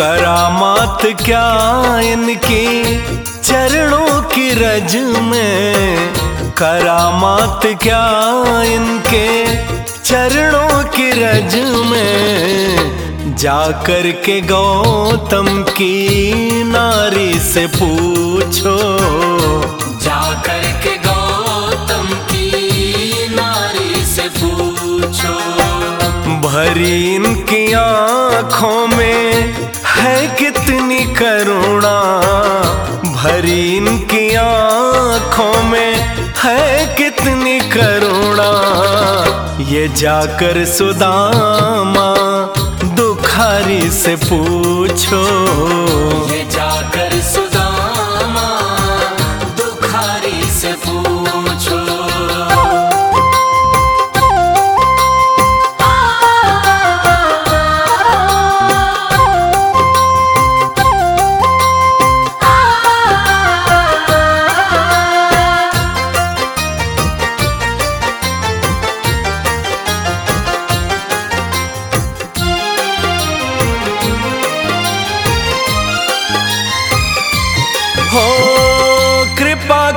करामात क्या इनकी चरणों की रज में? करामात क्या इनके चरणों की रज में? जाकर के गौतम की नारी से पूछो। जाकर के गौतम की नारी से पूछो। भरी इनकी आँखों में जाकर सुदामा दुखारी से पूछो।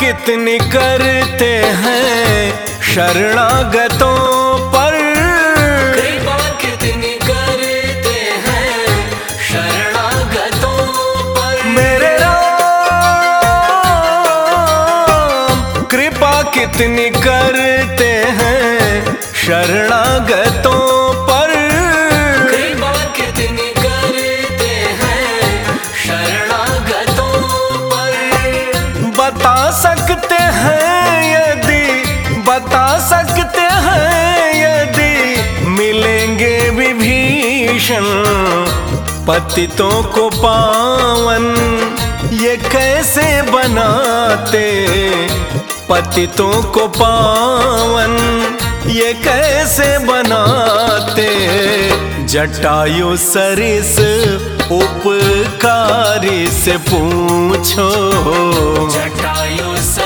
कितनी करते हैं शरणागतों पर? कृपा कितनी करते हैं शरणागतों पर? मेरे राम कृपा कितनी करते हैं शरणागतों सकते हैं यदि, बता सकते हैं यदि, मिलेंगे विभीषण पतितों को पावन। ये कैसे बनाते पतितों को पावन? ये कैसे बनाते जटायु सरिस उपकारी से पूछो। जटायु उपकारी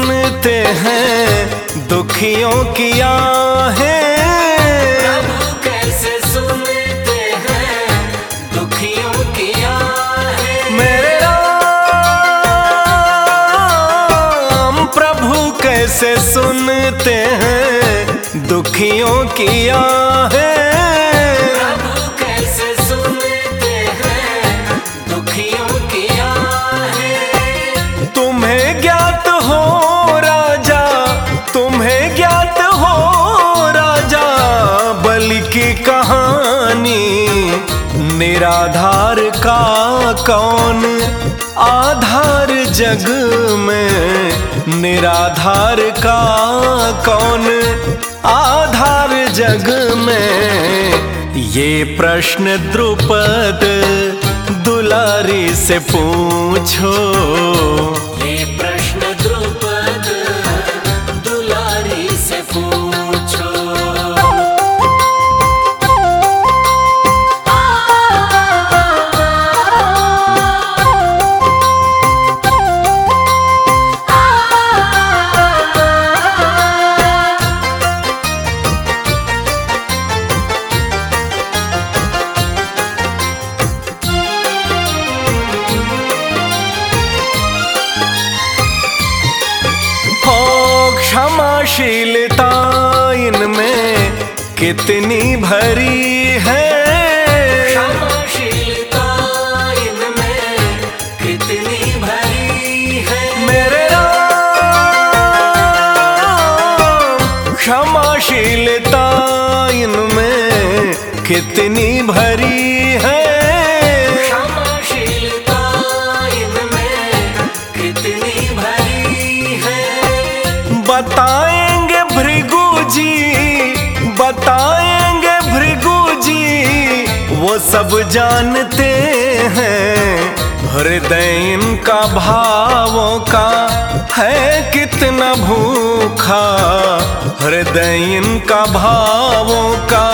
सुनते हैं दुखियों की आहें। प्रभु कैसे सुनते हैं दुखियों की आहें। मेरे राम प्रभु कैसे सुनते हैं दुखियों की आहें। निराधार का कौन? आधार जग में निराधार का कौन? आधार जग में ये प्रश्न द्रुपद दुलारी से पूछो। क्षमाशीलता इनमें कितनी भरी है। वो सब जानते हैं हृदय इनका भावों का है कितना भूखा हृदय इनका भावों का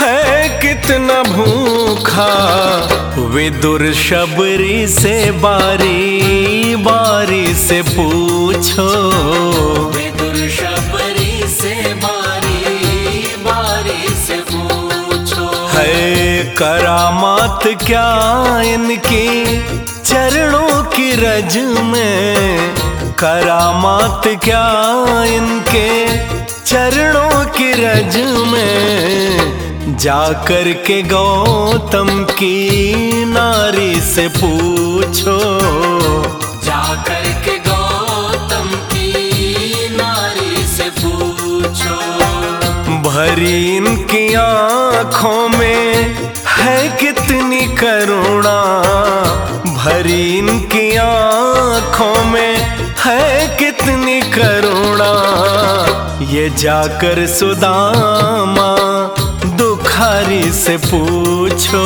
है कितना भूखा। विदुर शबरी से बारी बारी से पूछो करामात क्या इनकी चरणों की रज में? करामात क्या इनके चरणों की रज में? जाकर के गौतम की नारी से पूछो। जाकर के गौतम की नारी से पूछो। भरी इनकी आँखों में है कितनी करुणा भरी इनकी आँखों में है कितनी करुणा। ये जाकर सुदामा दुखारी से पूछो।